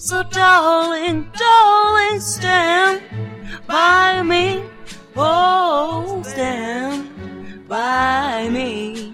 So darling, darling, stand by me. Oh, stand by me.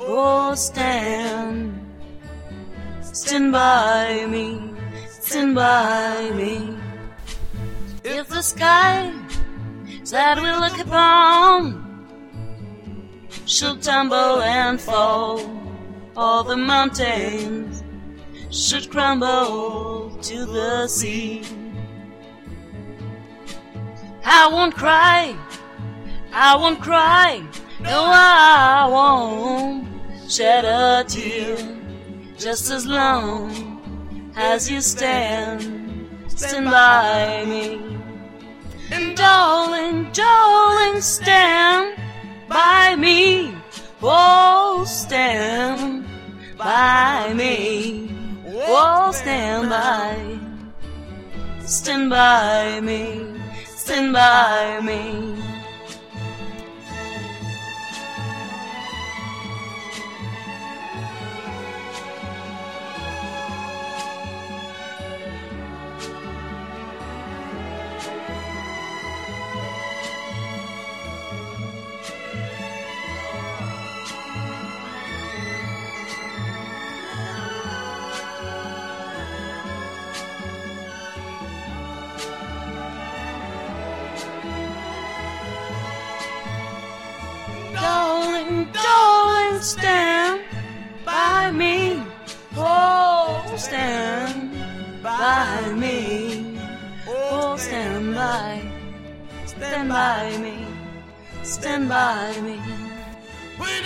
Oh, stand, stand by me, stand by me. If the sky that we look upon should tumble and fall, all the mountains should crumble to the sea. I won't cry, I won't cry, no, I won't shed a tear just as long as you stand, stand by me. And darling, darling, stand Oh, stand by. Stand by me. Stand by me. Darling, darling, stand by me. Oh, stand by me. Oh, stand by, stand by me, stand by me. When